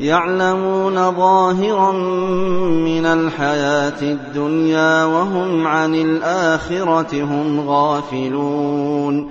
يعلمون ظاهرا من الحياة الدنيا وهم عن الآخرة هم غافلون.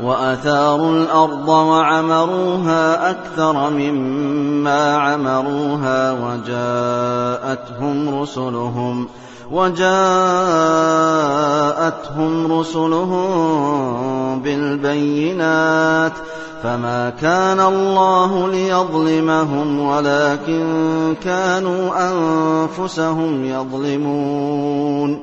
وأثاروا الأرض وعمروها أكثر مما عمروها وجاءتهم رسلهم وجاءتهم رسلهم بالبينات فما كان الله ليظلمهم ولكن كانوا أنفسهم يظلمون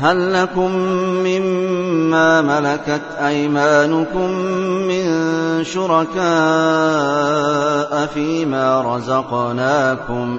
هل لكم مما ملكت أيمانكم من شركاء فيما رزقناكم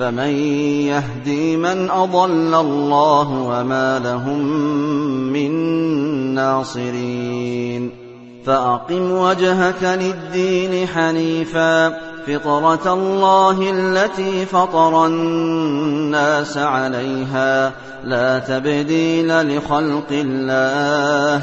فمن يهدي من أضل الله وما لهم من ناصرين فأقم وجهك للدين حنيفا فطرة الله التي فطر الناس عليها لا تبديل لخلق الله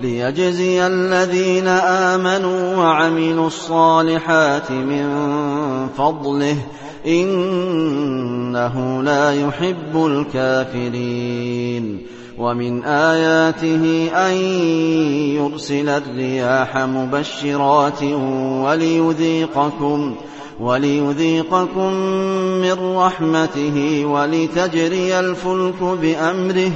ليجزي الذين آمنوا وعملوا الصالحات من فضله إنه لا يحب الكافرين. ومن آياته أن يرسل الرياح مبشرات وليذيقكم وليذيقكم من رحمته ولتجري الفلك بأمره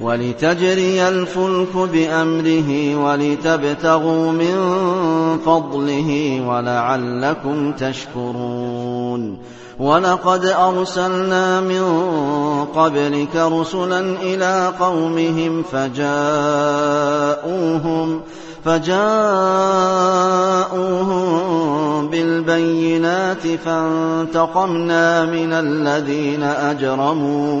ولتجري الفلك بأمره ولتبتغوا من فضله ولعلكم تشكرون. ولقد أرسلنا من قبلك رسلا إلى قومهم فجاءوهم فجاءوهم بالبينات فانتقمنا من الذين أجرموا